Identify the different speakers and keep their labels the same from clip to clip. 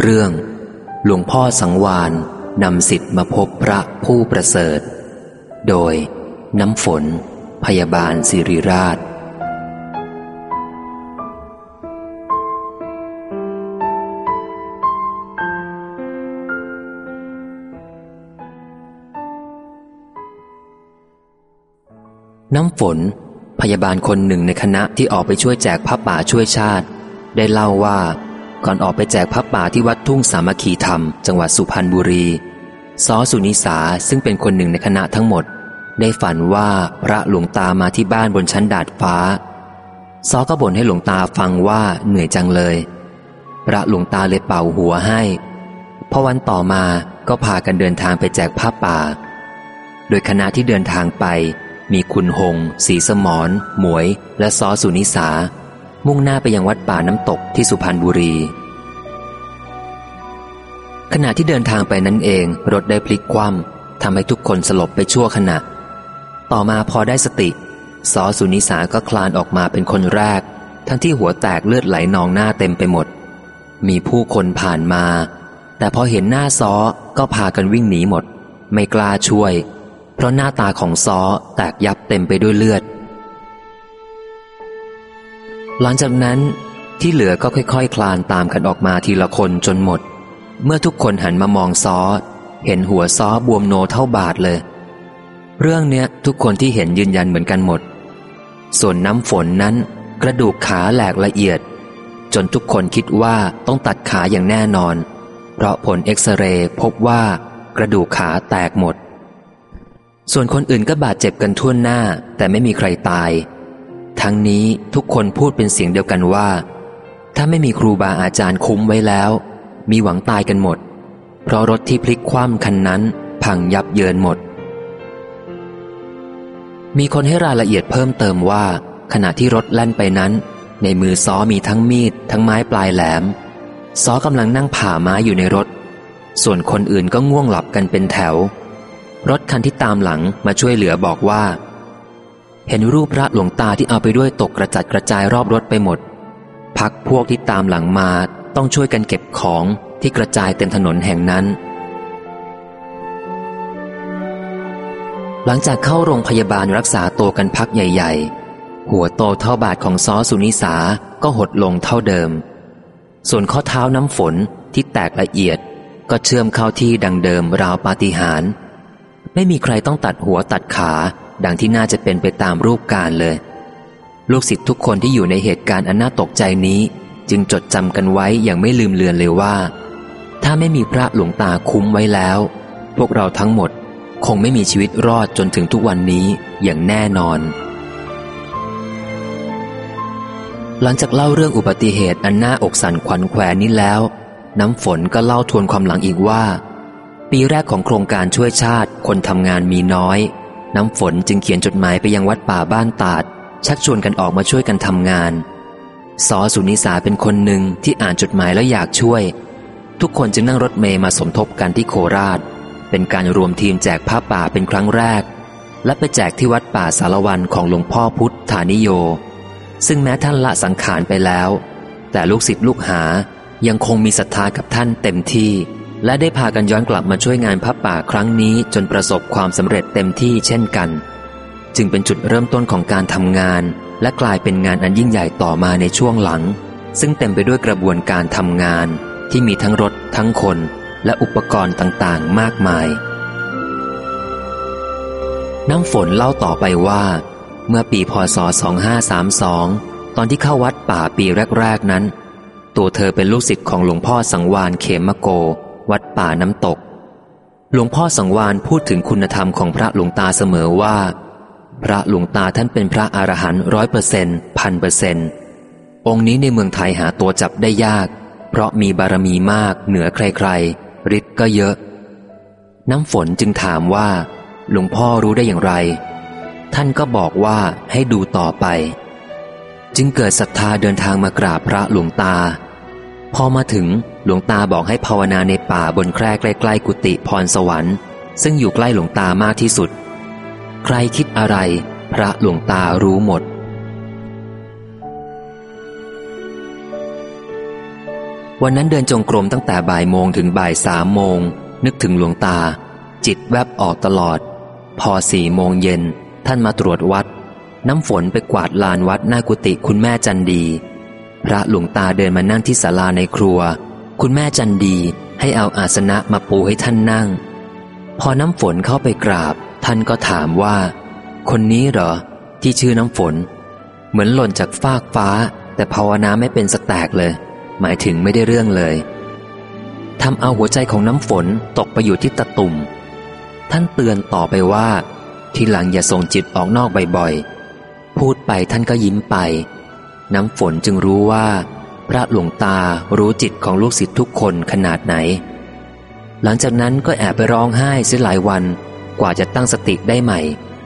Speaker 1: เรื่อง หลวงพ่อสังวานนำสิทธิ์มาพบพระผู้ประเสริฐ โดย น้ำฝน พยาบาลสิริราช น้ำฝน พยาบาลคนหนึ่งในคณะที่ออกไปช่วยแจกผ้าป่าช่วยชาติ ได้เล่าว่า ก่อนออกไปแจกผ้าป่าที่วัดทุ่งสามัคคีธรรม จังหวัดสุพรรณบุรีซอสุนิสาซึ่งเป็นคนหนึ่งในคณะทั้งหมด ได้ฝันว่าพระหลวงตามาที่บ้านบนชั้นดาดฟ้า ซอก็บ่นให้หลวงตาฟังว่าเหนื่อยจังเลย พระหลวงตาเลยเป่าหัวให้พอวันต่อมาก็พากันเดินทางไปแจกผ้าป่า โดยคณะที่เดินทางไป มีคุณหง สีสมรหมวย และซอสุนิสา มุ่งหน้าไปยังวัดป่าน้ำตกที่สุพรรณบุรี ขณะที่เดินทางไปนั้นเอง รถได้พลิกคว่ำทำให้ทุกคนสลบไปชั่วขณะ ต่อมาพอได้สติซอสุนิสาก็คลานออกมาเป็นคนแรก ทั้งที่หัวแตกเลือดไหลนองหน้าเต็มไปหมด มีผู้คนผ่านมา แต่พอเห็นหน้าซอก็พากันวิ่งหนีหมด ไม่กล้าช่วย เพราะหน้าตาของซอแตกยับเต็มไปด้วยเลือด หลังจากนั้นที่เหลือก็ค่อยๆคคลานตามกันออกมาทีละคนจนหมด เมื่อทุกคนหันมามองซอเห็นหัวซอบวมโนเท่าบาทเลย เรื่องเนี้ยทุกคนที่เห็นยืนยันเหมือนกันหมด ส่วนน้ำฝนนั้น กระดูกขาแหลกละเอียด จนทุกคนคิดว่าต้องตัดขาอย่างแน่นอน เพราะผลเอ็กซเรย์พบว่ากระดูกขาแตกหมด ส่วนคนอื่นก็บาดเจ็บกันทั่วหน้า แต่ไม่มีใครตาย ทั้งนี้ทุกคนพูดเป็นเสียงเดียวกันว่า ถ้าไม่มีครูบาอาจารย์คุ้มไว้แล้ว มีหวังตายกันหมด เพราะรถที่พลิกคว่ำคันนั้น พังยับเยินหมด มีคนให้รายละเอียดเพิ่มเติมว่า ขณะที่รถแล่นไปนั้น ในมือซ้อมีทั้งมีด ทั้งไม้ปลายแหลมซ้อกำลังนั่งผ่าไม้อยู่ในรถ ส่วนคนอื่นก็ง่วงหลับกันเป็นแถว รถคันที่ตามหลังมาช่วยเหลือบอกว่า เห็นรูปพระหลวงตาที่เอาไปด้วยตกกระจัดกระจายรอบรถไปหมด พักพวกที่ตามหลังมาต้องช่วยกันเก็บของที่กระจายเต็มถนนแห่งนั้น หลังจากเข้าโรงพยาบาลรักษาตัวกันพักใหญ่ ๆ หัวโตเท่าบาทของซอสุนิสาก็หดลงเท่าเดิม ส่วนข้อเท้าน้ำฝนที่แตกละเอียดก็เชื่อมเข้าที่ดังเดิมราวปาฏิหาริย์ไม่มีใครต้องตัดหัวตัดขา ดังที่น่าจะเป็นไปตามรูปการเลย ลูกศิษย์ทุกคนที่อยู่ในเหตุการณ์อันน่าตกใจนี้ จึงจดจำกันไว้อย่างไม่ลืมเลือนเลยว่า ถ้าไม่มีพระหลวงตาคุ้มไว้แล้ว พวกเราทั้งหมดคงไม่มีชีวิตรอดจนถึงทุกวันนี้อย่างแน่นอน หลังจากเล่าเรื่องอุบัติเหตุอันน่าอกสั่นขวัญแขวนนี้แล้ว น้ำฝนก็เล่าทวนความหลังอีกว่า ปีแรกของโครงการช่วยชาติคนทำงานมีน้อย น้ำฝนจึงเขียนจดหมายไปยังวัดป่าบ้านตาด ชักชวนกันออกมาช่วยกันทำงานสอสุนิสาเป็นคนหนึ่งที่อ่านจดหมายแล้วอยากช่วย ทุกคนจึงนั่งรถเมย์มาสมทบกันที่โคราช เป็นการรวมทีมแจกผ้าป่าเป็นครั้งแรก และไปแจกที่วัดป่าสารวันของหลวงพ่อพุทธานิโย ซึ่งแม้ท่านละสังขารไปแล้ว แต่ลูกศิษย์ลูกหายังคงมีศรัทธากับท่านเต็มที่ และได้พากันย้อนกลับมาช่วยงานพระป่าครั้งนี้จนประสบความสำเร็จเต็มที่เช่นกัน จึงเป็นจุดเริ่มต้นของการทำงาน และกลายเป็นงานอันยิ่งใหญ่ต่อมาในช่วงหลัง ซึ่งเต็มไปด้วยกระบวนการทำงาน ที่มีทั้งรถ ทั้งคน และอุปกรณ์ต่างๆ มากมาย น้ำฝนเล่าต่อไปว่า เมื่อปีพศ 2532 ตอนที่เข้าวัดป่าปีแรก ๆนั้น ตัวเธอเป็นลูกศิษย์ของหลวงพ่อสังวานเขมโก วัดป่าน้ำตก หลวงพ่อสังวานพูดถึงคุณธรรมของพระหลวงตาเสมอว่า พระหลวงตาท่านเป็นพระอรหันต์ร้อยเปอร์เซ็นต์พันเปอร์เซ็นต์องค์นี้ในเมืองไทยหาตัวจับได้ยาก เพราะมีบารมีมากเหนือใครๆฤทธิ์ก็เยอะ น้ำฝนจึงถามว่า หลวงพ่อรู้ได้อย่างไร ท่านก็บอกว่าให้ดูต่อไป จึงเกิดศรัทธาเดินทางมากราบพระหลวงตา พอมาถึงหลวงตาบอกให้ภาวนาในป่าบนแคร่ใกล้ๆกุฏิพรสวรรค์ ซึ่งอยู่ใกล้หลวงตามากที่สุด ใครคิดอะไร พระหลวงตารู้หมด วันนั้นเดินจงกรมตั้งแต่บ่ายโมงถึงบ่ายสามโมง นึกถึงหลวงตา จิตแวบออกตลอด พอสี่โมงเย็น ท่านมาตรวจวัด น้ำฝนไปกวาดลานวัดหน้ากุฏิคุณแม่จันดี พระหลวงตาเดินมานั่งที่ศาลาในครัว คุณแม่จันดีให้เอาอาสนะมาปูให้ท่านนั่ง พอน้ำฝนเข้าไปกราบ ท่านก็ถามว่า คนนี้เหรอ ที่ชื่อน้ำฝน เหมือนหล่นจากฟากฟ้า แต่ภาวนาไม่เป็นสแตกเลย หมายถึงไม่ได้เรื่องเลยทำเอาหัวใจของน้ำฝนตกไปอยู่ที่ตะตุ่ม ท่านเตือนต่อไปว่า ทีหลังอย่าส่งจิตออกนอกบ่อยๆ พูดไปท่านก็ยิ้มไป น้ำฝนจึงรู้ว่า พระหลวงตารู้จิตของลูกศิษย์ทุกคนขนาดไหน หลังจากนั้นก็แอบไปร้องไห้เสียหลายวัน กว่าจะตั้งสติได้ใหม่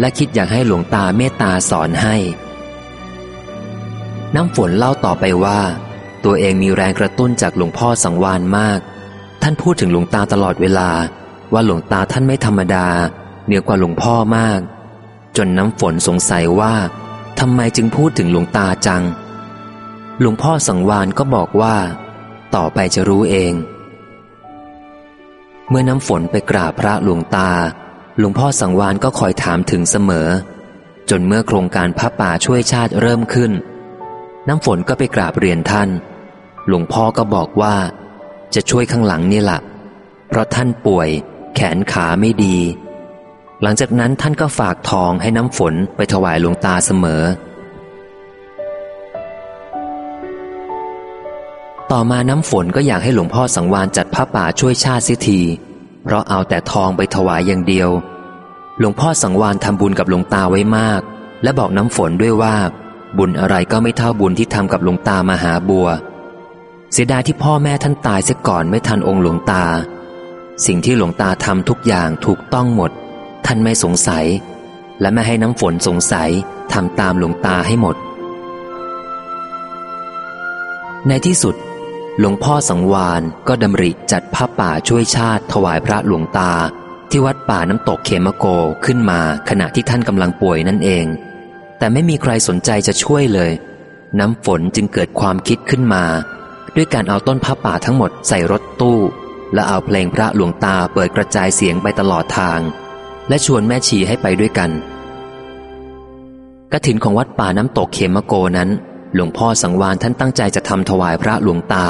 Speaker 1: และคิดอยากให้หลวงตาเมตตาสอนให้ น้ำฝนเล่าต่อไปว่า ตัวเองมีแรงกระตุ้นจากหลวงพ่อสังวานมาก ท่านพูดถึงหลวงตาตลอดเวลา ว่าหลวงตาท่านไม่ธรรมดา เหนือกว่าหลวงพ่อมาก จนน้ำฝนสงสัยว่าทำไมจึงพูดถึงหลวงตาจัง หลวงพ่อสังวานก็บอกว่า ต่อไปจะรู้เอง เมื่อน้ำฝนไปกราบพระหลวงตา หลวงพ่อสังวานก็คอยถามถึงเสมอ จนเมื่อโครงการพระป่าช่วยชาติเริ่มขึ้น น้ำฝนก็ไปกราบเรียนท่าน หลวงพ่อก็บอกว่า จะช่วยข้างหลังนี่แหละเพราะท่านป่วย แขนขาไม่ดี หลังจากนั้นท่านก็ฝากทองให้น้ำฝนไปถวายหลวงตาเสมอ ต่อมาน้ำฝนก็อยากให้หลวงพ่อสังวานจัดผ้าป่าช่วยชาติเสียที เพราะเอาแต่ทองไปถวายอย่างเดียว หลวงพ่อสังวานทำบุญกับหลวงตาไว้มาก และบอกน้ำฝนด้วยว่า บุญอะไรก็ไม่เท่าบุญที่ทำกับหลวงตามหาบัว เสียดายที่พ่อแม่ท่านตายเสียก่อนไม่ทันองค์หลวงตา สิ่งที่หลวงตาทำทุกอย่างถูกต้องหมด ท่านไม่สงสัย และไม่ให้น้ำฝนสงสัยทำตามหลวงตาให้หมด ในที่สุด หลวงพ่อสังวานก็ดำริจัดผ้าป่าช่วยชาติถวายพระหลวงตา ที่วัดป่าน้ำตกเขมโกขึ้นมาขณะที่ท่านกำลังป่วยนั่นเอง แต่ไม่มีใครสนใจจะช่วยเลย น้ำฝนจึงเกิดความคิดขึ้นมา ด้วยการเอาต้นผ้าป่าทั้งหมดใส่รถตู้ และเอาเพลงพระหลวงตาเปิดกระจายเสียงไปตลอดทาง และชวนแม่ชีให้ไปด้วยกันกระถินของวัดป่าน้ำตกเขมโกนั้น หลวงพ่อสังวานท่านตั้งใจจะทำถวายพระหลวงตา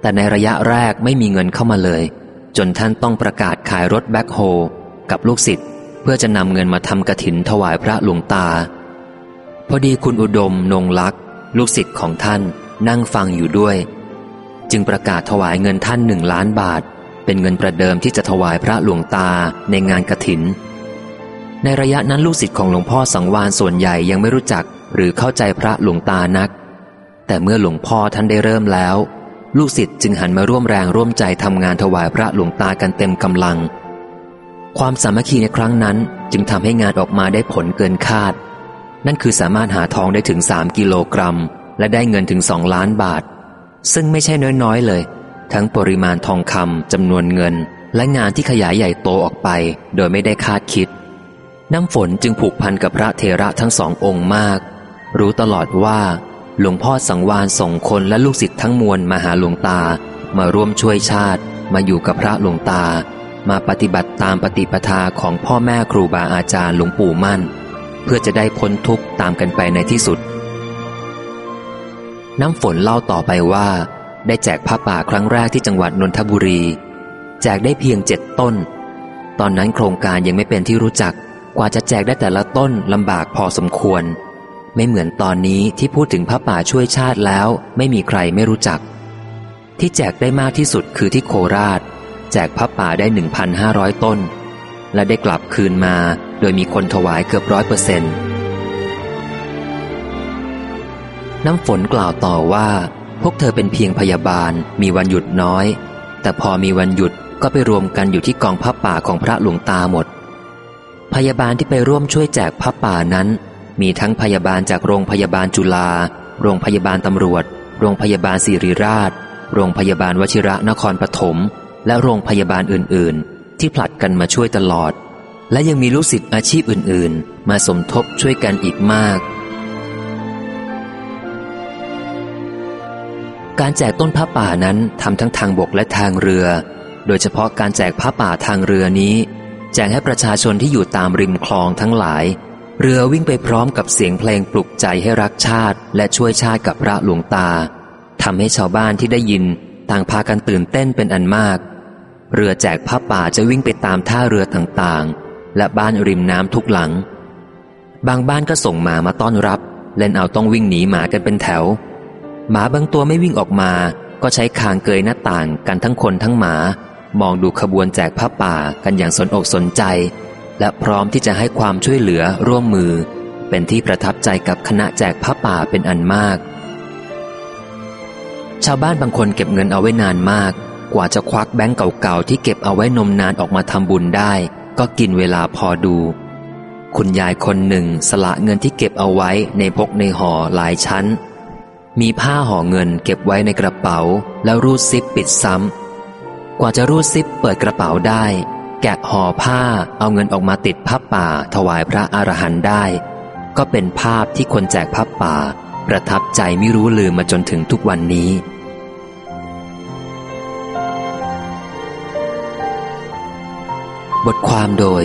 Speaker 1: แต่ในระยะแรกไม่มีเงินเข้ามาเลย จนท่านต้องประกาศขายรถแบ็คโฮกับลูกศิษย์เพื่อจะนำเงินมาทำกระถินถวายพระหลวงตา พอดีคุณอุดมนงลักษ์ลูกศิษย์ของท่านนั่งฟังอยู่ด้วย จึงประกาศถวายเงินท่านหนึ่งล้านบาท เป็นเงินประเดิมที่จะถวายพระหลวงตาในงานกระถิน ในระยะนั้นลูกศิษย์ของหลวงพ่อสังวานส่วนใหญ่ยังไม่รู้จัก หรือเข้าใจพระหลวงตานัก แต่เมื่อหลวงพ่อท่านได้เริ่มแล้ว ลูกศิษย์จึงหันมาร่วมแรงร่วมใจทำงานถวายพระหลวงตากันเต็มกำลัง ความสามัคคีในครั้งนั้นจึงทำให้งานออกมาได้ผลเกินคาด นั่นคือสามารถหาทองได้ถึง 3 กิโลกรัม และได้เงินถึงสองล้านบาท ซึ่งไม่ใช่น้อยๆเลย ทั้งปริมาณทองคำจำนวนเงิน และงานที่ขยายใหญ่โตออกไป โดยไม่ได้คาดคิดน้ำฝนจึงผูกพันกับพระเทระทั้งสององค์มาก รู้ตลอดว่า หลวงพ่อสังวานส่งคนและลูกศิษย์ทั้งมวลมาหาหลวงตา มาร่วมช่วยชาติ มาอยู่กับพระหลวงตา มาปฏิบัติตามปฏิปทาของพ่อแม่ครูบาอาจารย์หลวงปู่มั่น เพื่อจะได้พ้นทุกข์ตามกันไปในที่สุด น้ำฝนเล่าต่อไปว่า ได้แจกผ้าป่าครั้งแรกที่จังหวัดนนทบุรี แจกได้เพียงเจ็ดต้น ตอนนั้นโครงการยังไม่เป็นที่รู้จักกว่าจะแจกได้แต่ละต้นลำบากพอสมควร ไม่เหมือนตอนนี้ที่พูดถึงผ้าป่าช่วยชาติแล้ว ไม่มีใครไม่รู้จัก ที่แจกได้มากที่สุดคือที่โคราช แจกผ้าป่าได้ 1,500 ต้น และได้กลับคืนมาโดยมีคนถวายเกือบร้อยเปอร์เซ็นต์น้ำฝนกล่าวต่อว่า พวกเธอเป็นเพียงพยาบาล มีวันหยุดน้อย แต่พอมีวันหยุดก็ไปรวมกันอยู่ที่กองผ้าป่าของพระหลวงตาหมด พยาบาลที่ไปร่วมช่วยแจกผ้าป่านั้น มีทั้งพยาบาลจากโรงพยาบาลจุฬาโรงพยาบาลตำรวจ โรงพยาบาลศิริราช โรงพยาบาลวชิระนครปฐมและโรงพยาบาลอื่น ๆ ที่ผลัดกันมาช่วยตลอด และยังมีลูกศิษย์อาชีพอื่น ๆ มาสมทบช่วยกันอีกมาก การแจกต้นผ้าป่านั้นทำทั้งทางบกและทางเรือ โดยเฉพาะการแจกผ้าป่าทางเรือนี้ แจกให้ประชาชนที่อยู่ตามริมคลองทั้งหลาย เรือวิ่งไปพร้อมกับเสียงเพลงปลุกใจให้รักชาติ และช่วยชาติกับพระหลวงตาทำให้ชาวบ้านที่ได้ยินต่างพากันตื่นเต้นเป็นอันมาก เรือแจกผ้าป่าจะวิ่งไปตามท่าเรือต่างๆ และบ้านริมน้ำทุกหลัง บางบ้านก็ส่งหมามาต้อนรับ เล่นเอาต้องวิ่งหนีหมากันเป็นแถว หมาบางตัวไม่วิ่งออกมา ก็ใช้คางเกยหน้าต่างกันทั้งคนทั้งหมา มองดูขบวนแจกผ้าป่ากันอย่างสนอกสนใจ และพร้อมที่จะให้ความช่วยเหลือร่วมมือ เป็นที่ประทับใจกับคณะแจกผ้าป่าเป็นอันมาก ชาวบ้านบางคนเก็บเงินเอาไว้นานมาก กว่าจะควักแบงก์เก่าๆที่เก็บเอาไว้นมนานออกมาทำบุญได้ ก็กินเวลาพอดู คุณยายคนหนึ่งสละเงินที่เก็บเอาไว้ในพกในห่อหลายชั้น มีผ้าห่อเงินเก็บไว้ในกระเป๋า แล้วรูดซิปปิดซ้ำกว่าจะรูดซิปเปิดกระเป๋าได้ แกะห่อผ้าเอาเงินออกมาติดผ้าป่าถวายพระอรหันต์ได้ ก็เป็นภาพที่คนแจกผ้าป่า ประทับใจไม่รู้ลืมมาจนถึงทุกวันนี้ บทความโดย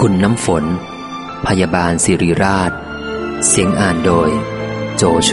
Speaker 1: คุณน้ำฝน พยาบาลสิริราช เสียงอ่านโดย โจโฉ